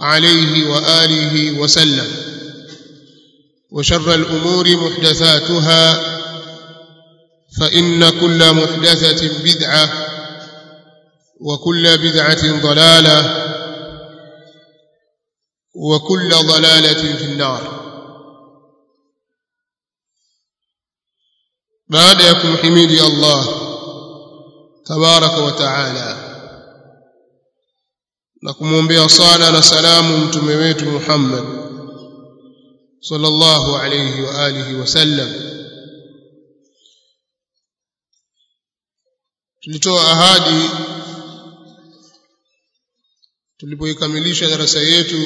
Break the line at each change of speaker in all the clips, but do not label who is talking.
عليه وآله وسلم. وشر الأمور محدثاتها فإن كل محدثة بدعة وكل بدعة ضلالة وكل ضلالة في النار. بعد يكون حميدي الله تبارك وتعالى na kumwombea sala na salamu mtume wetu Muhammad sallallahu alayhi wa alihi wasallam tulitoa ahadi tulipoikamilisha darasa yetu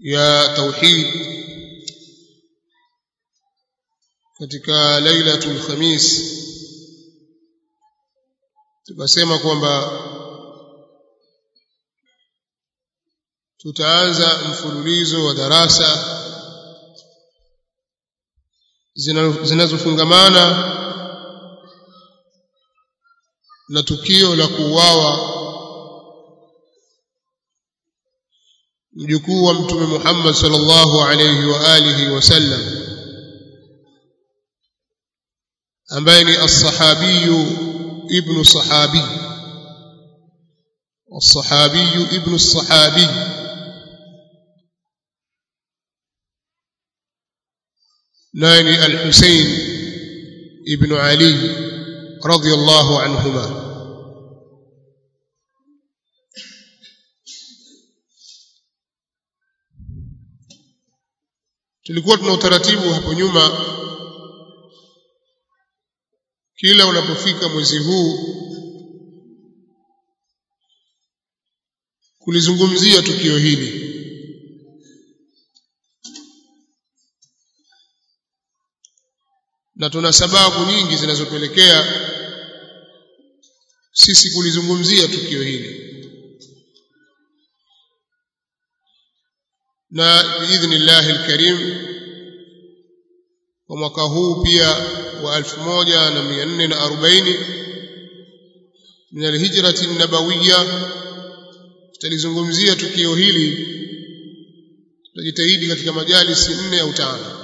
ya tauhid katika lailatul khamis tukasema kwamba tutaanza mfululizo wa darasa zinazofungamana na tukio la kuuawa mjukuu wa mtume Muhammad sallallahu alayhi wa alihi wasallam ambaye ni as-sahabiyu ابن صحابي. والصحابي ابن الصحابي. ناني الحسين ابن علي رضي الله عنهما. Tulikuwa tuna utaratibu hapo nyuma kila unapofika mwezi huu kulizungumzia tukio hili. Na tuna sababu nyingi zinazopelekea sisi kulizungumzia tukio hili. Na biidhnillahi alkarim kwa mwaka huu pia wa 1440 min alhijrati nabawiyya. Tutalizungumzia tukio hili tutajitahidi katika majalisi nne au tano.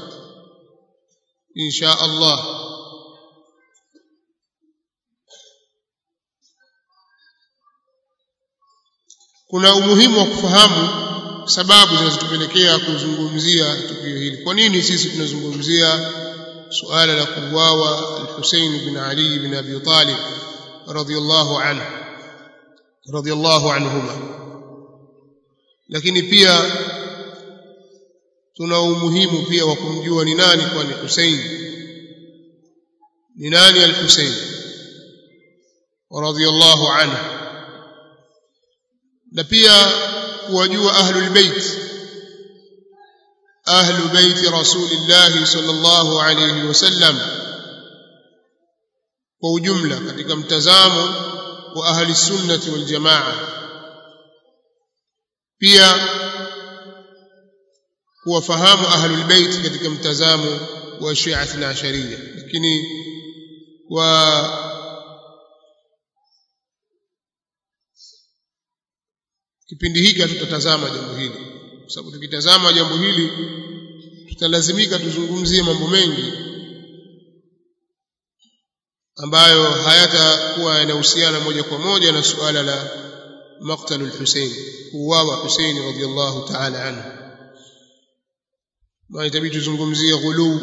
Insha Allah. Kuna umuhimu wa kufahamu sababu zinazotupelekea kuzungumzia tukio hili. Kwa nini sisi tunazungumzia suala la kuuawa al-Husayn bin Ali bin Abi Talib radhiyallahu anhu radhiyallahu anhuma lakini pia tuna umuhimu pia wa kumjua ni nani kwani Husayn ni nani al-Husayn radhiyallahu anhu. Na pia kuwajua ahlul bait ahlu bait rasulillah sallallahu alayhi wasallam kwa ujumla katika mtazamo wa ahli sunnati wal jamaa pia kuwafahamu ahlul bait katika mtazamo wa Shia na Asharia lakini kwa kipindi hiki hatutatazama jambo hili kwa sababu tukitazama jambo hili tutalazimika tuzungumzie mambo mengi ambayo hayatakuwa yanahusiana moja kwa moja na suala la maqtalul Hussein kuuawa Hussein radhiallahu ta'ala anhu. Bali itabidi tuzungumzie ghuluu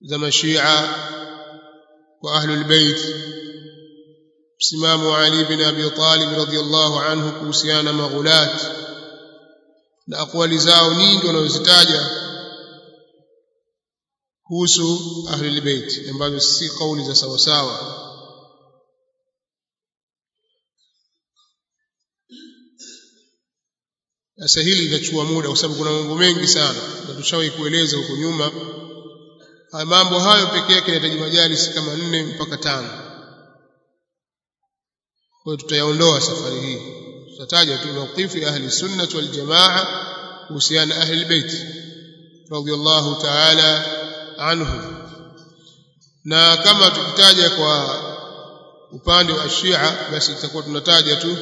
za mashia kwa ahlul bait msimamo wa Ali bin Abi Talib radhiallahu anhu kuhusiana na maghulat na akwali zao nyingi wanazozitaja kuhusu ahlul bait ambazo si kauli za sawa sawa sasa hili litachukua muda kwa sababu kuna mambo mengi sana na tushawahi kueleza huko nyuma. Mambo hayo pekee yake yanahitaji majalisi kama nne mpaka tano. Kwa hiyo tutayaondoa safari hii tutataja tu mawqifu ya ahli sunnah wal jamaa kuhusiana ahli albayt radiyallahu ta'ala anhu. Na kama tukitaja kwa upande wa Shia basi tutakuwa tunataja tu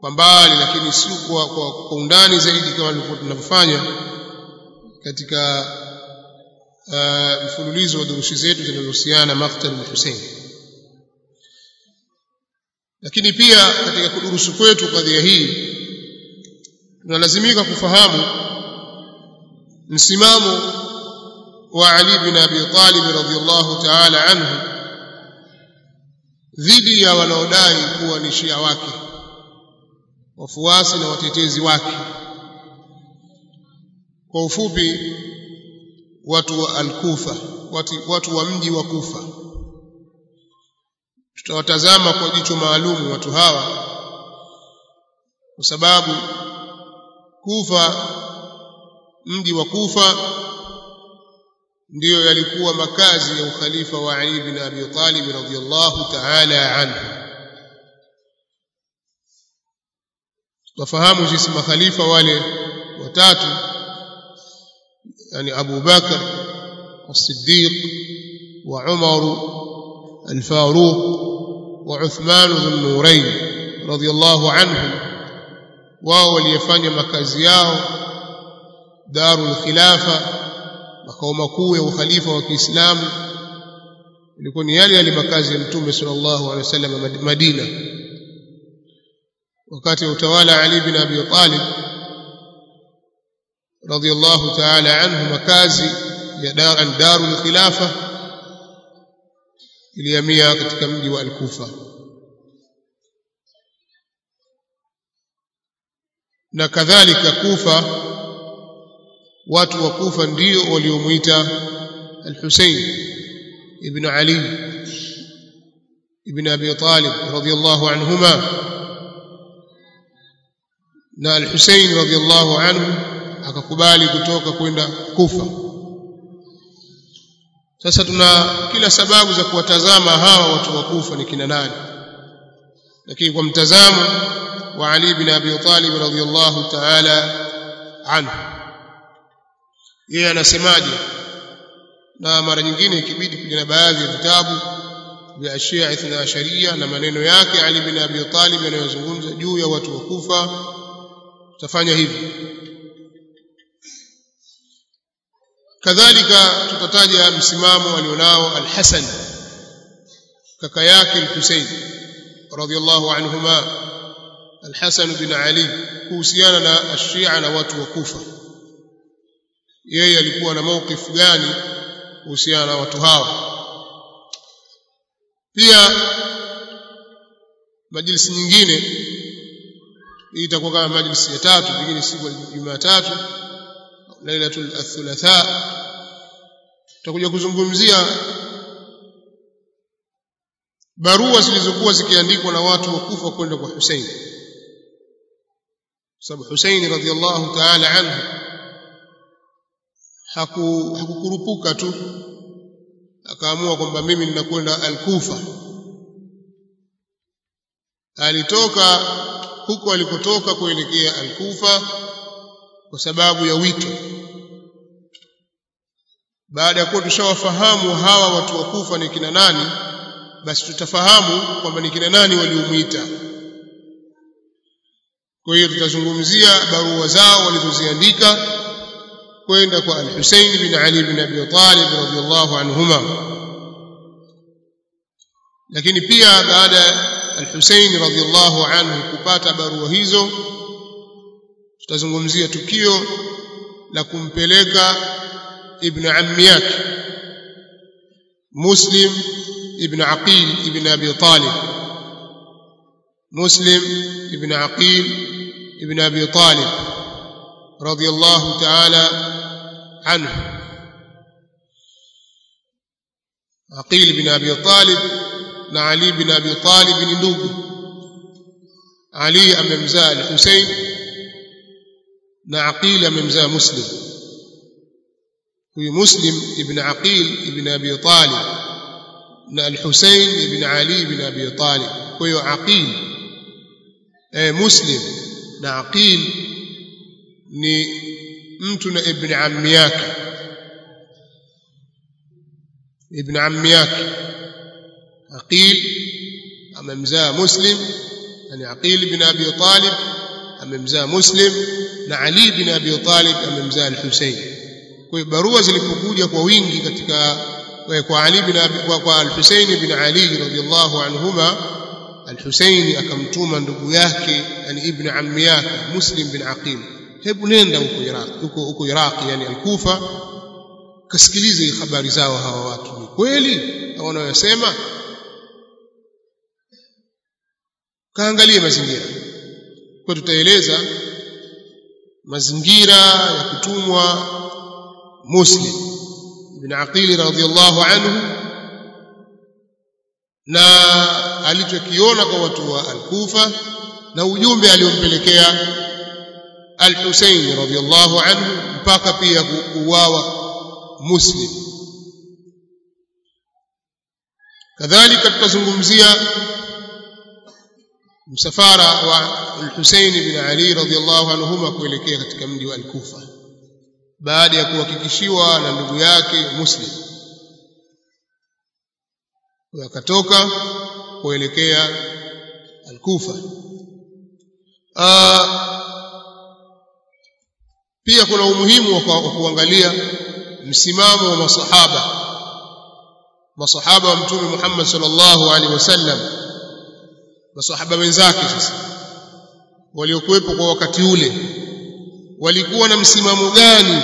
kwa mbali lakini si kwa, kwa, undani zaidi kama tulivyokuwa tunavyofanya katika uh, mfululizo wa durusi zetu zinazohusiana na ya Hussein lakini pia katika kudurusu kwetu kadhia hii tunalazimika kufahamu msimamo wa Ali bin Abi Talib radhiyallahu ta'ala anhu dhidi ya wanaodai kuwa ni Shia wake wafuasi na watetezi wake. Kwa ufupi watu wa al-Kufa watu, watu wa mji wa Kufa tutawatazama kwa jicho maalum watu hawa kwa sababu Kufa mji wa Kufa ndiyo yalikuwa makazi ya ukhalifa wa Ali bin Abi Talib radhiyallahu ta'ala anhu. Tufahamu sisi makhalifa wale watatu yani Abu Bakar as-Siddiq wa Umar al-Faruq وعثمان ذو النورين رضي الله عنهم واو ليفني مكازياه دار الخلافه مقام قوه وخليفة والاسلام يكون يالي لمكازي مكازي المتوم صلى الله عليه وسلم مدينة. وقت توالى علي بن أبي طالب رضي الله تعالى عنه مكازي دار الخلافه ilihamia katika mji wa Al-Kufa. Na kadhalika Kufa watu wa Kufa ndio waliomuita Al-Husayn ibn Ali ibn Abi Talib radiyallahu anhuma. Na Al-Husayn radiyallahu anhu akakubali kutoka kwenda Kufa sasa tuna kila sababu za kuwatazama hawa watu wa Kufa ni kina nani. Lakini kwa mtazamo wa Ali bin Abi Talib radhiyallahu ta'ala anhu yeye anasemaje? Na mara nyingine ikibidi kuja na baadhi ya vitabu vya Shia Ithna Asharia na maneno yake Ali bin Abi Talib yanayozungumza juu ya watu wa Kufa tutafanya hivi kadhalika tutataja msimamo alionao Al-Hasan kaka yake Al-Husayn radiyallahu anhuma Al-Hasan bin Ali kuhusiana na shia na watu wa Kufa. Yeye alikuwa na mawqif gani kuhusiana na watu hao pia majlisi nyingine itakuwa kama majlisi ya tatu pengine siku ya Jumatatu lailatul thulatha tutakuja kuzungumzia barua zilizokuwa zikiandikwa na watu wa Kufa kwenda kwa Hussein sababu Hussein radhiallahu ta'ala anhu haku hakukurupuka tu. Akaamua kwamba mimi ninakwenda al-Kufa. Alitoka huko alikotoka kuelekea al-Kufa kwa sababu ya wito. Baada ya kuwa tushawafahamu hawa watu wa Kufa ni kina nani basi tutafahamu kwamba ni kina nani waliomuita kwa hiyo tutazungumzia barua zao walizoziandika kwenda kwa al-Husayn bin Ali bin Abi Talib radhiyallahu anhuma. Lakini pia baada ya al-Husayn radhiyallahu anhu kupata barua hizo tutazungumzia tukio la kumpeleka ibn ammi yake Muslim ibn Aqil ibn Abi Talib Muslim ibn Aqil ibn Abi Talib radiyallahu ta'ala anhu. Aqil ibn Abi Talib na Ali ibn Abi Talib ni ndugu. Ali amemzaa al-Husayn na Aqil amemzaa Muslim huyu Muslim ibn Aqil ibn Abi Talib na al-Husayn ibn Ali ibn Abi Talib kwa hiyo Aqil eh Muslim na Aqil ni mtu na ibn ammi yake ibn ammi yake Aqil amemzaa Muslim yani Aqil ibn Abi Talib amemzaa Muslim na Ali bin Abi Talib amemzaa al-Husayn. Kwa hiyo barua zilipokuja kwa wingi katika kwa Ali bin Abi kwa, kwa al-Husayn bin Ali radhiyallahu anhuma al-Husayn akamtuma ndugu yake yani ibn ammi yake Muslim bin Aqil. Hebu nenda huko Iraq huko huko Iraq yani al-Kufa kasikilize habari zao hawa watu. Ni kweli wanayosema kaangalie mazingira. Kwa tutaeleza mazingira ya kutumwa Muslim. Ibn Aqil radhiyallahu anhu na alichokiona kwa watu wa Al-Kufa na ujumbe aliompelekea Al-Husayn radhiyallahu anhu mpaka pia kuuawa Muslim. Kadhalika tutazungumzia msafara wa Al-Husayn ibn Ali radhiallahu anhuma kuelekea katika mji wa Al-Kufa baada ya kuhakikishiwa na ndugu yake Muslim. Wakatoka kuelekea Al-Kufa. Pia kuna umuhimu wa kuangalia msimamo wa masahaba masahaba wa mtume Muhammad sallallahu alaihi wasallam masahaba wenzake sasa waliokuwepo kwa wakati ule walikuwa na msimamo gani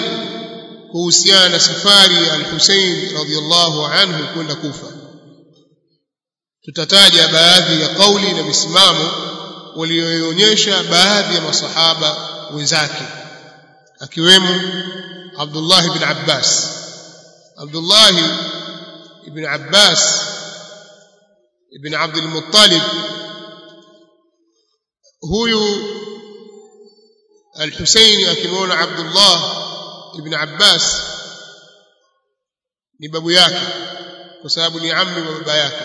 kuhusiana na safari ya al-Hussein radhiyallahu anhu kwenda Kufa? Tutataja baadhi ya kauli na misimamo walioonyesha baadhi ya masahaba wenzake akiwemo Abdullah ibn Abbas. Abdullah ibn Abbas ibn Abdul Muttalib huyu Al-Husayn akimwona Abdullah ibn Abbas ni babu yake kwa sababu ni ammi wa baba yake.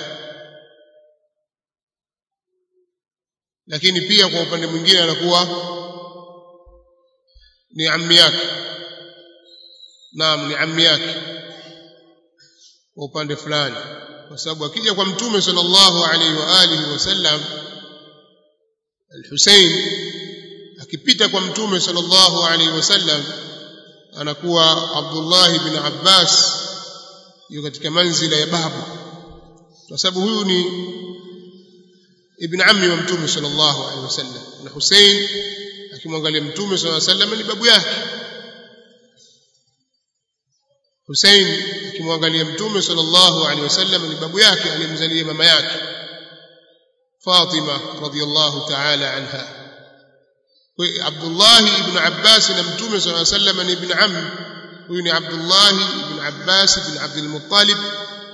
Lakini pia kwa upande mwingine anakuwa ni ammi yake. Naam ni ammi yake kwa upande fulani. Kwa sababu akija kwa mtume sallallahu alaihi wa alihi wasallam al-Husayn akipita kwa mtume sallallahu alaihi wasallam anakuwa Abdullah ibn Abbas yuko katika manzila ya babu kwa sababu huyu ni ibn ammi wa mtume sallallahu alaihi wasallam. Na Hussein akimwangalia mtume sallallahu alaihi wasallam ni babu yake. Hussein akimwangalia mtume sallallahu alaihi wasallam ni babu yake alimzalia mama yake فاطمة رضي الله تعالى عنها. عبد الله بن عباس نمتوم صلى الله عليه وسلم ابن عم. وين عبد الله بن عباس بن عبد المطلب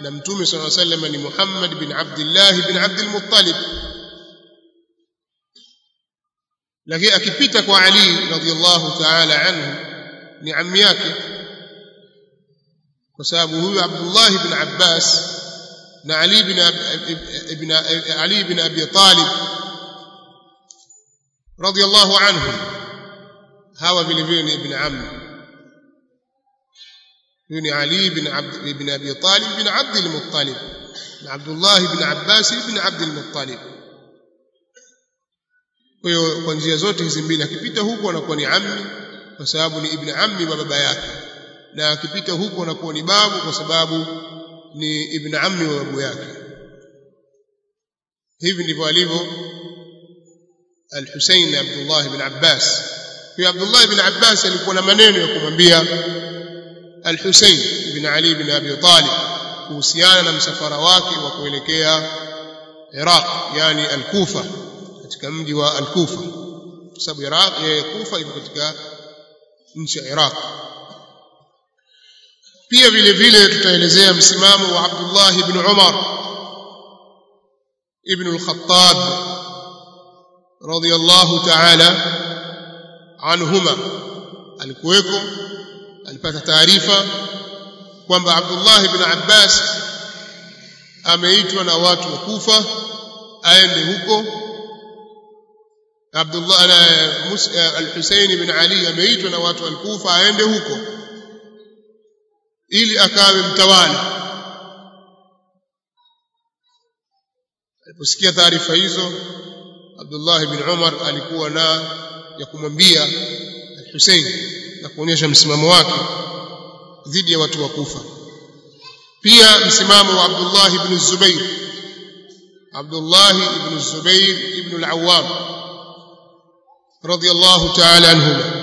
نمتوم صلى الله عليه وسلم محمد بن عبد الله بن عبد المطلب. lakini akipita kwa Ali الله ta'ala anhu ni ammi yake kwa sababu huyu Abdullah ibn Abbas na Ali ibn ibn Ali ibn Abi Talib radiyallahu anhu. Hawa vile vile ni ibn ammi huyu ni Ali ibn Abd ibn Abi Talib ibn Abd al-Muttalib na Abdullah ibn Abbas ibn Abd al-Muttalib. Kwa kwa njia zote hizi mbili akipita huko anakuwa ni ammi kwa sababu ni ibn ammi wa baba yake. Na akipita huko anakuwa ni babu kwa sababu ni ibn ammi wa babu yake hivi ndivyo alivyo al-Husayn Abdullah ibn Abbas kwa Abdullah ibn Abbas alikuwa na maneno ya kumwambia al-Husayn ibn Ali ibn Abi Talib kuhusiana na msafara wake wa kuelekea Iraq yani al-Kufa katika mji wa al-Kufa sababu Iraq ya Kufa iko katika nchi ya Iraq pia vile vile tutaelezea msimamo wa Abdullah ibn Umar ibn al-Khattab radiyallahu ta'ala anhuma alikuweko alipata taarifa kwamba Abdullah ibn Abbas ameitwa na watu wa Kufa aende huko Abdullah al-Husayn ibn Ali ameitwa na watu wa Kufa aende huko ili akawe mtawala aliposikia taarifa hizo Abdullah ibn Umar alikuwa na ya kumwambia al-Husayn na kuonyesha msimamo wake dhidi ya watu wa Kufa. Pia msimamo wa Abdullah ibn Zubair Abdullah ibn Zubair ibn al-Awwam radiyallahu ta'ala anhuma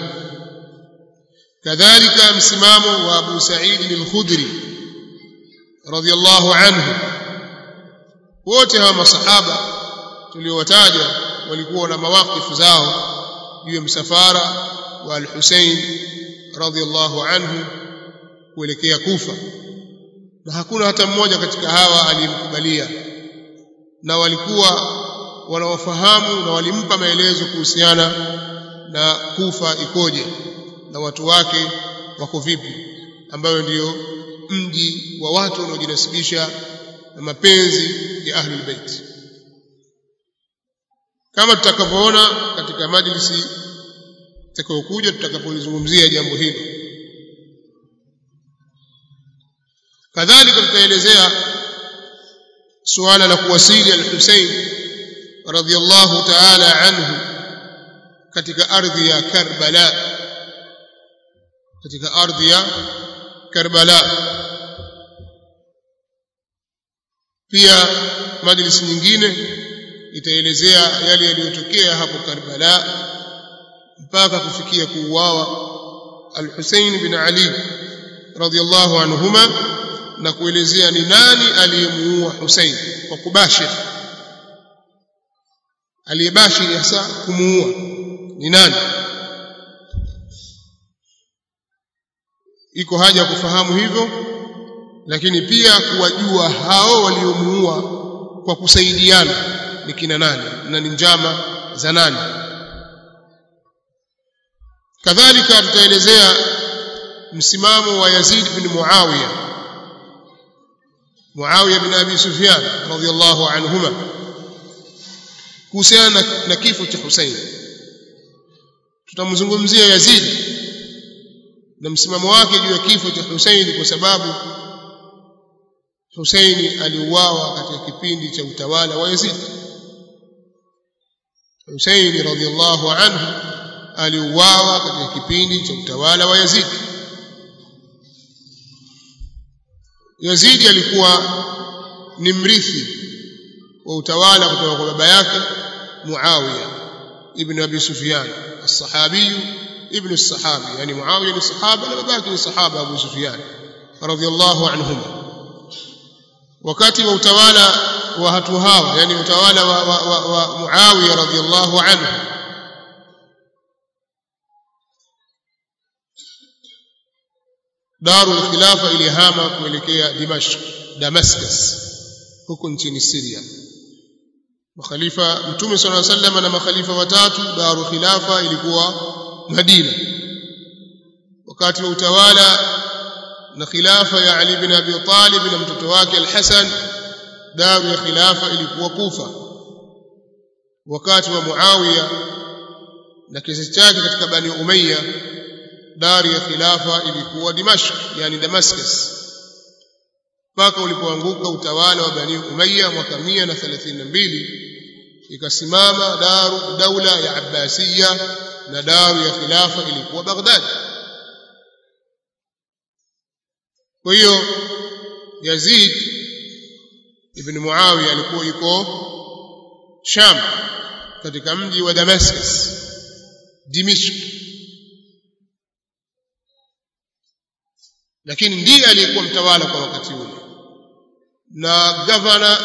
kadhalika msimamo wa Abu Sa'id al-Khudri radhiyallahu wote hawa masahaba tuliowataja walikuwa na mawakifu zao juu ya msafara wa al-Husayn radhiyallahu anhu kuelekea Kufa. Na hakuna hata mmoja katika hawa aliyemkubalia. Na walikuwa wanawafahamu na walimpa maelezo kuhusiana na Kufa ikoje na watu wake wako vipi ambayo ndiyo mji wa watu wanaojinasibisha na mapenzi ya ahlul bait. Kama tutakavyoona katika majlisi itakayokuja tutakapolizungumzia jambo hilo kadhalika tutaelezea suala la kuwasili al-Husayn radhiyallahu ta'ala anhu katika ardhi ya Karbala katika ardhi ya Karbala. Pia majlisi nyingine itaelezea yale yaliyotokea hapo Karbala mpaka kufikia kuuawa Al-Hussein bin Ali radhiyallahu anhuma na kuelezea ni nani aliyemuua Hussein kwa kubashir. Aliyebashiri hasa kumuua ni nani iko haja ya kufahamu hivyo lakini pia kuwajua hao waliomuua kwa kusaidiana ni kina nani na ni njama za nani. Kadhalika tutaelezea msimamo wa Yazid bin Muawiya Muawiya bin Abi Sufyan radhiyallahu anhuma kuhusiana na kifo cha Hussein tutamzungumzia Yazid na msimamo wake juu ya kifo cha Hussein kwa sababu Hussein aliuawa katika kipindi cha utawala wa Yazid. Hussein radhiallahu anhu aliuawa katika kipindi cha utawala wa Yazid. Yazid alikuwa ni mrithi wa utawala kutoka kwa baba yake Muawiya ibn Abi Sufyan as-sahabi ابن الصحابي يعني معاوية الصحابة لما بقى الصحابة أبو سفيان رضي الله عنهما. وقت متوالى وهتوها يعني وتوالى ومعاويه رضي الله عنه. دار الخلافة اليهامه كملكيه دمشق دمسكس huko nchini Syria مخليفه متوم صلى الله عليه وسلم أنا مخليفه وتاتو دار الخلافة ilikuwa Madina. Wakati wa utawala na khilafa ya Ali bin Abi Talib na mtoto wake Al-Hasan daru ya khilafa ilikuwa Kufa. Wakati wa Muawiya na kizazi chake katika Bani Umayya daru ya khilafa ilikuwa Dimashq yani Damascus. Mpaka ulipoanguka utawala wa Bani Umayya mwaka 132 ikasimama daru daula ya Abbasiyya na daru ya khilafa ilikuwa Baghdad. Kwa hiyo Yazid ibn Muawiya alikuwa yuko Sham katika mji wa Damascus Dimishk lakini ndiye aliyekuwa mtawala kwa wakati ule. Na gavana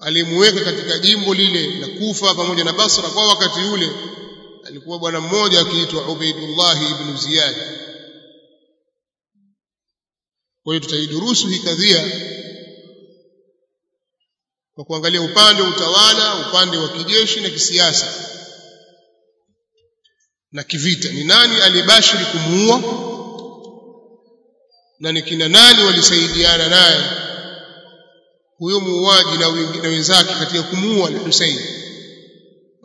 alimuweka katika jimbo lile la Kufa pamoja na Basra kwa wakati ule alikuwa bwana mmoja akiitwa Ubaidullah ibn Ziyad. Kwa hiyo tutaidurusu hii kadhia kwa kuangalia upande wa utawala upande wa kijeshi na kisiasa na kivita. Ni nani alibashiri kumuua na ni kina nani walisaidiana naye? Huyo muuaji na wenzake katika kumuua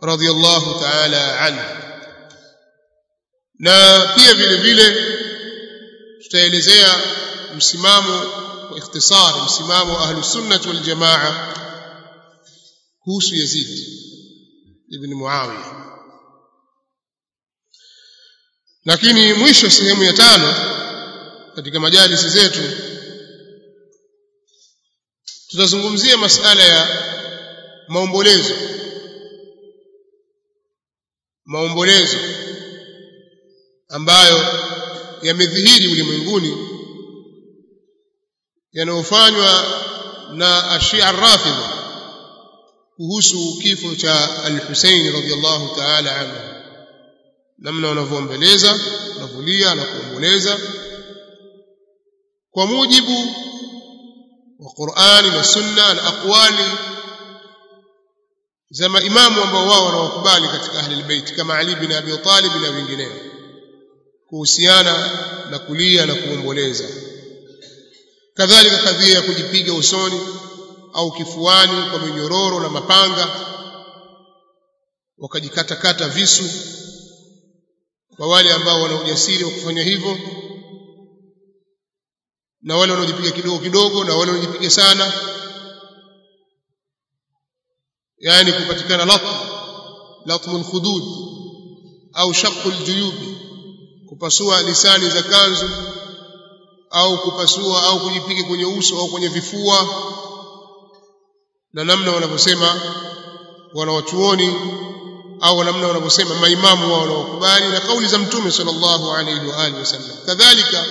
al-Husayn تعالى ta'ala anhu. Na pia vile vile tutaelezea msimamo kwa ikhtisari msimamo wa ahlus sunnah wal jamaa kuhusu Yazid ibn Muawiya. Lakini mwisho sehemu ya tano katika majalisi zetu tutazungumzia masala ya maombolezo maombolezo ambayo yamedhihiri ulimwenguni yanayofanywa na ashia rafidha kuhusu kifo cha al-Husaini radhiyallahu ta'ala anhu. Namna wanavyoomboleza wanavulia na kuomboleza. Kwa mujibu wa Qur'ani na Sunna na aqwali za maimamu ambao wao wanawakubali katika ahli albayt kama Ali bin Abi Talib na wengineo kuhusiana na kulia na kuomboleza. Kadhalika kadhia ya kujipiga usoni au kifuani kwa minyororo na mapanga wakajikatakata visu kwa wale ambao wana ujasiri wa kufanya hivyo na wale wanaojipiga kidogo kidogo na wale wanaojipiga sana yani kupatikana latm latmul khudud au shaqqul juyub kupasua lisani za kanzu au kupasua au kujipiga kwenye uso au kwenye vifua. Na namna wanavyosema wanawachuoni au namna wanavyosema maimamu wao wanaokubali na kauli za mtume sallallahu alaihi wa alihi wasallam. Kadhalika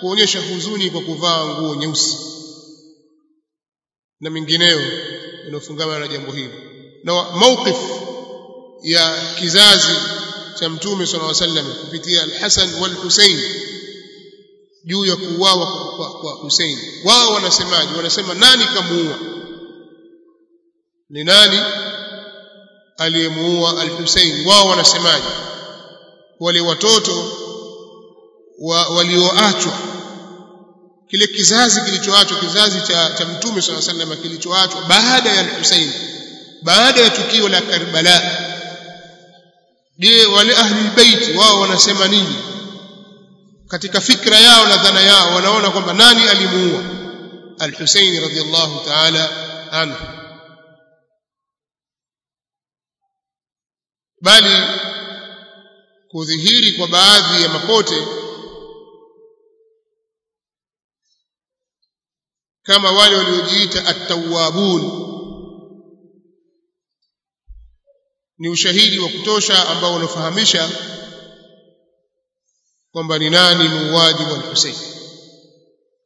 kuonyesha huzuni kwa kuvaa nguo nyeusi na mingineyo inayofungamana na jambo hili na mawqif ya kizazi cha mtume sallallahu alaihi wasallam kupitia al-Hasan wal Husayn juu ya kuuawa kwa, kwa Husayn. Wao wanasemaje? Wanasema nani kamuua? Ni nani aliyemuua al-Husayn? Wao wanasemaje? Wale watoto wa, walioachwa kile kizazi kilichoachwa kizazi cha, cha mtume swalla sallam kilichoachwa baada ya al-Husayn baada ya tukio la Karbala je wale ahli bait wao wanasema nini? Katika fikra yao na dhana yao wanaona kwamba nani alimuua? al-Husayn radhiyallahu ta'ala anhu. Bali kudhihiri kwa baadhi ya mapote kama wale waliojiita at-tawwabun ni ushahidi wa kutosha ambao unafahamisha kwamba ni nani muuaji wa Hussein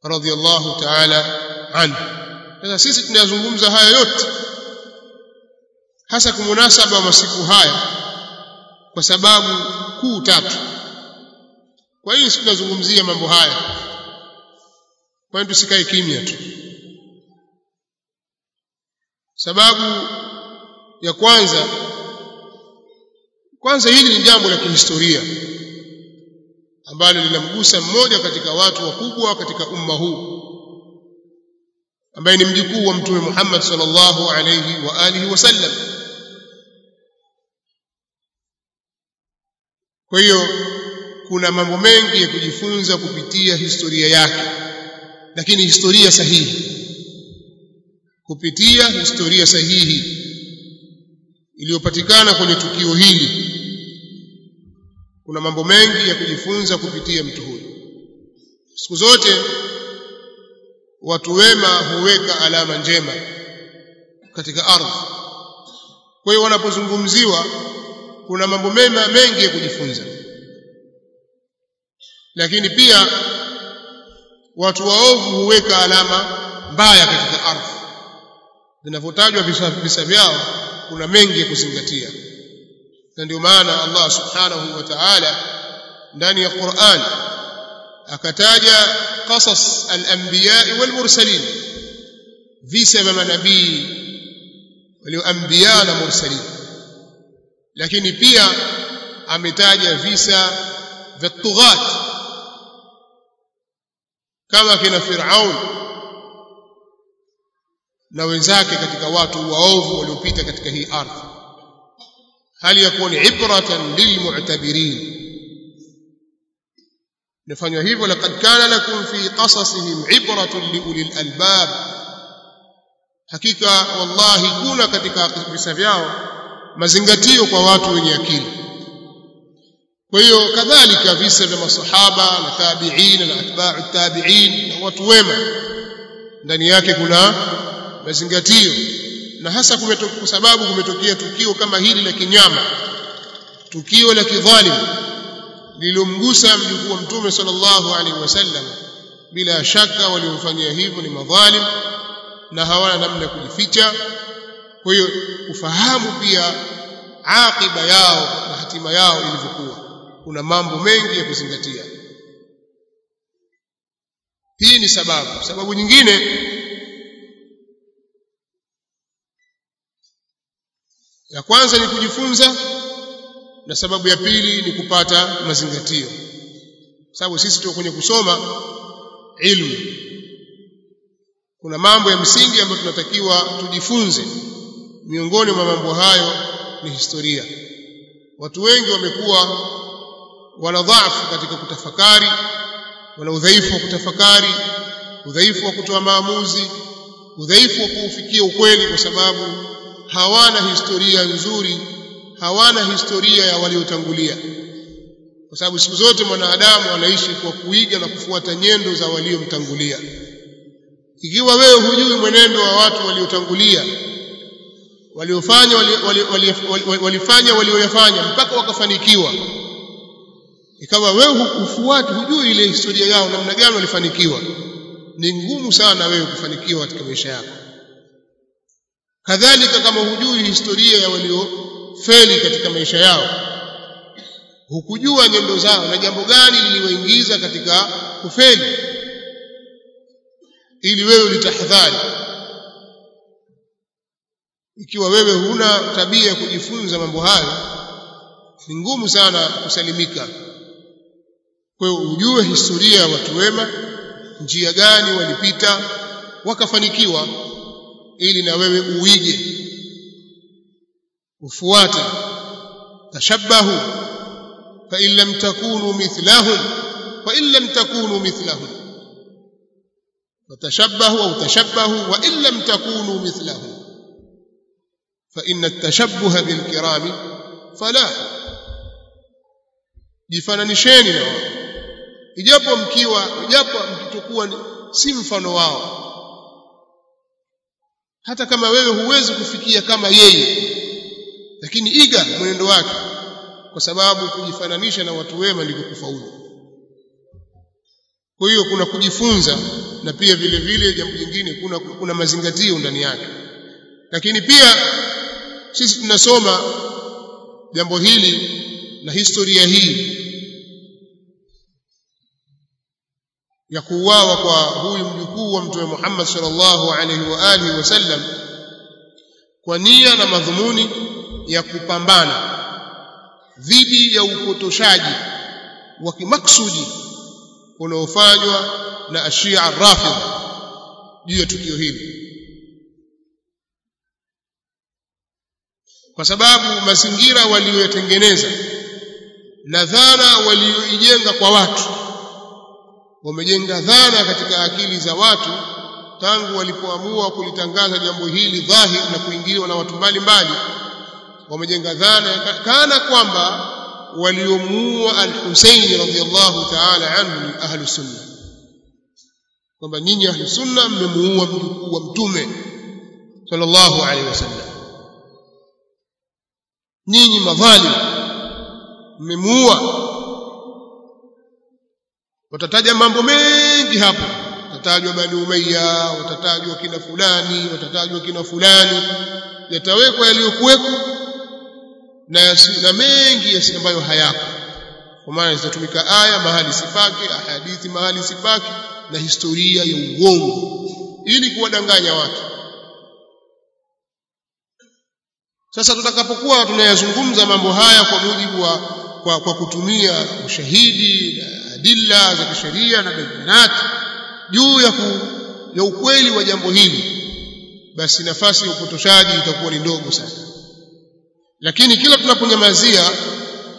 radhiyallahu ta'ala anhu. Sasa sisi tunayazungumza haya yote hasa kwa munasaba wa masiku haya kwa sababu kuu tatu. Kwa hiyo tunazungumzia mambo haya? Kwa hiyo tusikae kimya tu? Sababu ya kwanza kwanza hili ni jambo la kihistoria ambalo linamgusa mmoja katika watu wakubwa katika umma huu ambaye ni mjukuu wa mtume Muhammad sallallahu alayhi wa alihi wasallam kwa hiyo kuna mambo mengi ya kujifunza kupitia historia yake lakini historia sahihi. Kupitia historia sahihi iliyopatikana kwenye tukio hili kuna mambo mengi ya kujifunza kupitia mtu huyu. Siku zote watu wema huweka alama njema katika ardhi. Kwa hiyo wanapozungumziwa kuna mambo mema mengi ya kujifunza. Lakini pia watu waovu huweka alama mbaya katika ardhi. Vinavyotajwa visa vyao kuna mengi ya kuzingatia na ndio maana Allah subhanahu wa ta'ala ndani ya Qur'an akataja qasas al-anbiya wal mursalin visa vya manabii walioanbiya na mursalin lakini pia ametaja visa vya tughat kama kina Firaun na wenzake katika watu waovu waliopita katika hii ardhi hali yakuni ibratan lilmu'tabirin nifanywa hivyo laqad kana lakum fi qasasihim ibratun liulil albab hakika wallahi kuna katika visa vyao mazingatio kwa watu wenye akili kwa hiyo kadhalika visa vya masahaba na tabi'in na atba'u tabi'in na watu wema ndani yake kuna mazingatio na hasa kwa sababu kumetokea tukio kama hili la kinyama tukio la kidhalimu lililomgusa mjukuu wa mtume sallallahu alaihi wasallam. Bila shaka waliomfanyia hivyo ni madhalim na hawana namna ya kujificha. Kwa hiyo ufahamu pia akiba yao na hatima yao ilivyokuwa. Kuna mambo mengi ya kuzingatia. Hii ni sababu. Sababu nyingine ya kwanza ni kujifunza na sababu ya pili ni kupata mazingatio. Sababu sisi tuko kwenye kusoma ilmu. Kuna mambo ya msingi ambayo tunatakiwa tujifunze. Miongoni mwa mambo hayo ni historia. Watu wengi wamekuwa wana dhaifu katika kutafakari wana udhaifu wa kutafakari udhaifu wa kutoa maamuzi udhaifu wa kuufikia ukweli kwa sababu hawana historia nzuri hawana historia ya waliotangulia. Kwa sababu siku zote mwanadamu anaishi kwa kuiga na kufuata nyendo za waliomtangulia. Ikiwa wewe hujui mwenendo wa watu waliotangulia waliofanya walifanya walioyafanya mpaka wakafanikiwa. Ikawa wewe hufuati hujui ile historia yao namna gani walifanikiwa. Ni ngumu sana wewe kufanikiwa katika maisha yako kadhalika kama hujui historia ya waliofeli katika maisha yao hukujua nyendo zao na jambo gani liliwaingiza katika kufeli ili wewe ulitahadhari. Ikiwa wewe huna tabia ya kujifunza mambo hayo ni ngumu sana kusalimika. Kwa hiyo ujue historia ya watu wema njia gani walipita wakafanikiwa ili na wewe uige. Ufuate tashabbahu. Fa in lam takunu mithlahum. Fa in lam takunu mithlahum. Fatashabbahu au tashabbahu. Wa in lam takunu mithlahum. Fa inna at-tashabbuha bil kirami. Falah jifananisheni na wao. Ijapo mkiwa ijapo mkitokuwa si mfano wao hata kama wewe huwezi kufikia kama yeye lakini iga mwenendo wake kwa sababu kujifananisha na watu wema ndiko kufaulu. Kwa hiyo kuna kujifunza na pia vile vile jambo jingine kuna kuna mazingatio ndani yake. Lakini pia sisi tunasoma jambo hili na historia hii ya kuuawa kwa huyu mjukuu wa mtume Muhammad sallallahu alaihi wa alihi wasallam kwa nia na madhumuni ya kupambana dhidi ya upotoshaji wa kimaksudi unaofanywa na ashia rafidh juu ya tukio hili. Kwa sababu mazingira waliyoyatengeneza na dhana waliyoijenga kwa watu wamejenga dhana katika akili za watu tangu walipoamua kulitangaza jambo hili dhahiri na kuingiliwa na watu mbalimbali. Wamejenga dhana kana kwamba waliomuua al-Husayn radhiyallahu ta'ala anhu ni ahlu sunna. Kwamba nyinyi ahlu sunna mmemuua mjukuu wa mtume sallallahu alaihi wasallam. Nyinyi madhalim mmemuua watataja mambo mengi hapo. Watatajwa bani umayya watatajwa kina fulani watatajwa kina fulani. Yatawekwa yaliyokuwepo na, na mengi ambayo hayako kwa maana zitatumika aya mahali sipake ahadithi mahali sipake na historia ya uongo. Ili kuwadanganya watu. Sasa tutakapokuwa tunayazungumza mambo haya kwa mujibu wa kwa, kwa kutumia ushahidi na adilla za kisheria na bayinat juu ya, ku, ya ukweli wa jambo hili basi nafasi ya upotoshaji itakuwa ni ndogo sana. Lakini kila tunaponyamazia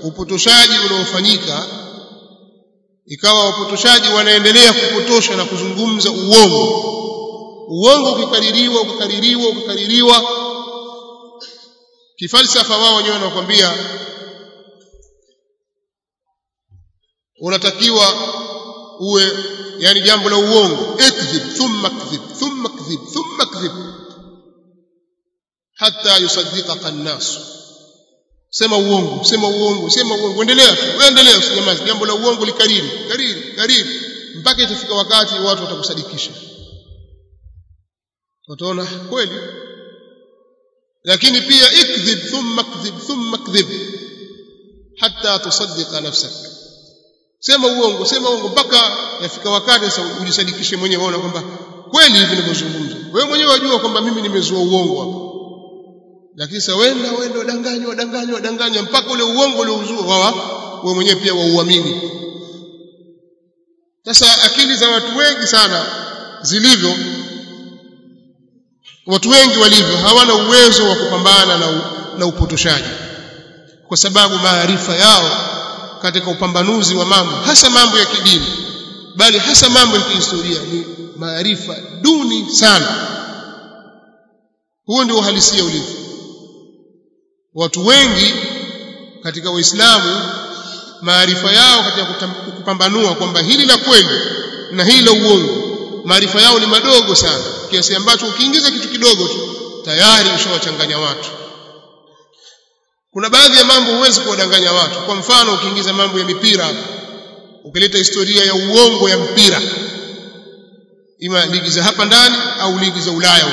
upotoshaji unaofanyika ikawa wapotoshaji wanaendelea kupotosha na kuzungumza uongo. Uongo ukikaririwa ukikaririwa ukikaririwa kifalsafa wao wenyewe wanakuambia unatakiwa uwe yani jambo la uongo. Ikdhib thumma kdhib thumma kdhib thumma kdhib hatta yusaddiqaka an-nas. Sema uongo sema uongo sema uongo. Endelea endelea usinyamaze jambo la uongo likariri kariri kariri. Mpaka itafika wakati watu watakusadikisha. Wataona kweli? Lakini pia ikdhib thumma kdhib thumma kdhib hatta tusaddiqa nafsak sema uongo sema uongo mpaka yafika wakati sasa ujisadikishe mwenyewe waona kwamba kweli hivi ninavyozungumza wewe mwenyewe wajua kwamba mimi nimezua uongo hapo lakini sasa wenda wenda wadanganya wadanganya wadanganya mpaka ule uongo ule uliouzua wawa wewe mwenyewe pia wauamini sasa akili za watu wengi sana zilivyo watu wengi walivyo hawana uwezo wa kupambana na, na upotoshaji. Kwa sababu maarifa yao katika upambanuzi wa mambo hasa mambo ya kidini bali hasa mambo ya kihistoria. Ni maarifa duni sana. Huo ndio uhalisia ulivyo. Watu wengi katika waislamu maarifa yao katika kupambanua kwamba hili la kweli na hili la uongo maarifa yao ni madogo sana kiasi ambacho ukiingiza kitu kidogo tu tayari ushawachanganya watu kuna baadhi ya mambo huwezi kuwadanganya watu. Kwa mfano ukiingiza mambo ya mipira ukileta historia ya uongo ya mpira. Ima ligi za hapa ndani au ligi za Ulaya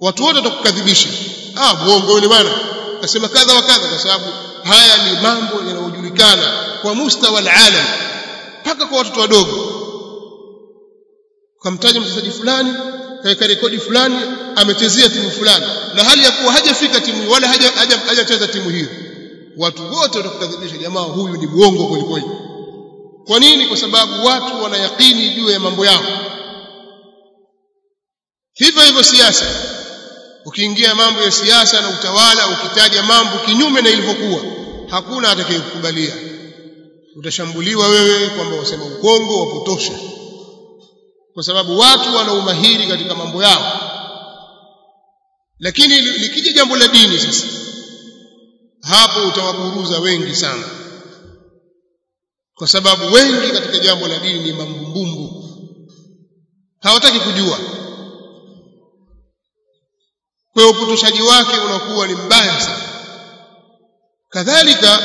watu wote watakukadhibisha. Ah muongo yule bwana. Asema kadha wa kadha kwa sababu haya ni mambo yanayojulikana kwa mustawa alalam mpaka kwa watoto wadogo. Kamtaja mchezaji fulani kaweka rekodi fulani amechezea timu fulani. Na hali ya kuwa hajafika timu wala hajacheza haja, haja timu hiyo. Watu wote watakukadhibisha jamaa huyu ni mwongo kweli kwa nini? Kwa sababu watu wanayakini juu ya mambo yao. Hivyo hivyo siasa. Ukiingia mambo ya siasa na utawala ukitaja mambo kinyume na ilivyokuwa hakuna atakayekukubalia. Utashambuliwa wewe kwamba wasema ukongo wapotosha kwa sababu watu wana umahiri katika mambo yao. Lakini likija jambo la dini sasa hapo utawaburuza wengi sana. Kwa sababu wengi katika jambo la dini ni mambumbumbu. Hawataki kujua. Kwa hiyo upotoshaji wake unakuwa ni mbaya sana. Kadhalika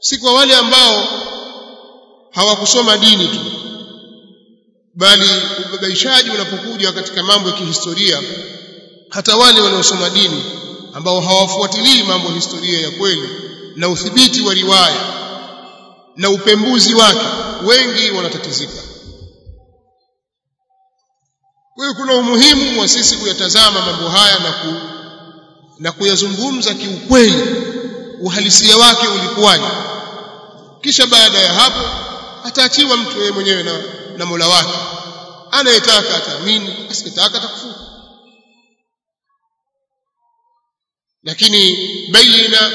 si kwa wale ambao hawakusoma dini tu bali ubabaishaji unapokuja katika mambo ya kihistoria hata wale wanaosoma dini ambao hawafuatilii mambo historia ya kweli na udhibiti wa riwaya na upembuzi wake wengi wanatatizika. Kwa hiyo kuna umuhimu wa sisi kuyatazama mambo haya na ku, na kuyazungumza kiukweli uhalisia wake ulikuwaje. Kisha baada ya hapo ataachiwa mtu yeye mwenyewe na, na Mola wake. Anayetaka ataamini asiyetaka atakufuru lakini baina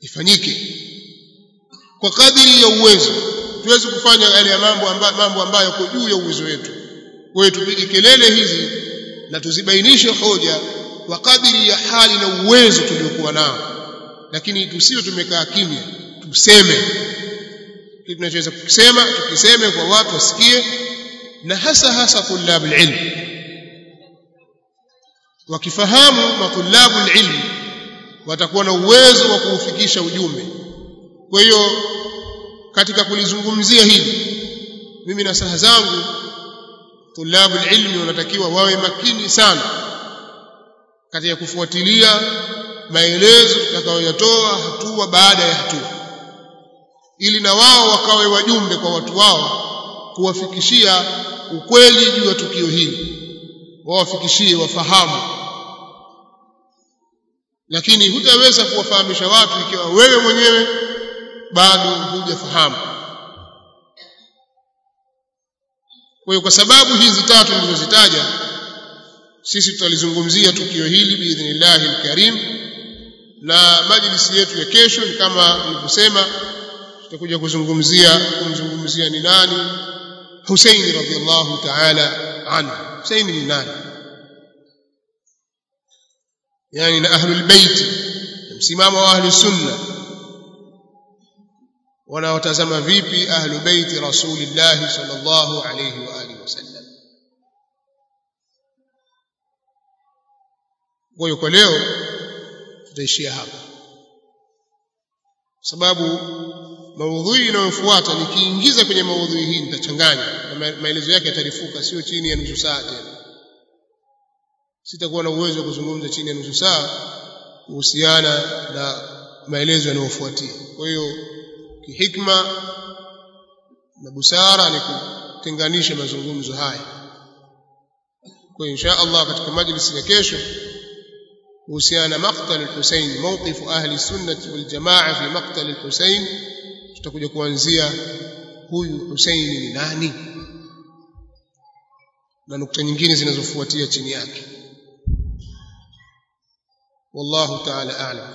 ifanyike. Kwa kadiri ya uwezo tuweze kufanya yale mambo ambayo mambo ambayo yako juu ya uwezo wetu. Kwa hiyo tupige kelele hizi na tuzibainishe hoja kwa kadiri ya hali na uwezo tuliokuwa nao. Lakini tusiwe tumekaa kimya tuseme tunachoweza kusema tukiseme kwa watu wasikie na hasa hasa tulabu alilm. Wakifahamu matulabu alilm watakuwa na uwezo wa kuufikisha ujumbe. Kwa hiyo katika kulizungumzia hili mimi na saha zangu tulabu ilmi wanatakiwa wawe makini sana katika kufuatilia maelezo tutakayoyatoa hatua baada ya hatua ili na wao wakawe wajumbe kwa watu wao kuwafikishia ukweli juu ya tukio hili. Wawafikishie wafahamu. Lakini hutaweza kuwafahamisha watu ikiwa wewe mwenyewe bado hujafahamu. Kwa hiyo kwa sababu hizi tatu nilizozitaja sisi tutalizungumzia tukio hili biidhnillahi alkarim na majlisi yetu ya kesho ni kama nilivyosema tutakuja kuzungumzia kumzungumzia ni nani? Hussein radhiallahu ta'ala anhu. Hussein ni nani? Yani na ahlul bait msimamo wa ahlus sunna wanaotazama vipi ahlu bait rasulillah sallallahu alayhi wa alihi wasallam? Kwa hiyo kwa leo tutaishia hapa. Sababu maudhui inayofuata nikiingiza kwenye maudhui hii nitachanganya. Na maelezo yake yatarifuka sio chini ya nusu saa tena. Sitakuwa na uwezo wa kuzungumza chini ya nusu saa kuhusiana na maelezo yanayofuatia. Kwa hiyo kihikma na busara ni kutenganisha mazungumzo haya. Kwa insha Allah katika majlisi ya kesho kuhusiana na maqtal al-Husayn mawqif ahli sunnah wal fi maqtal al-Husayn tutakuja kuanzia huyu Hussein ni nani? Na nukta nyingine zinazofuatia chini yake. Wallahu ta'ala a'lam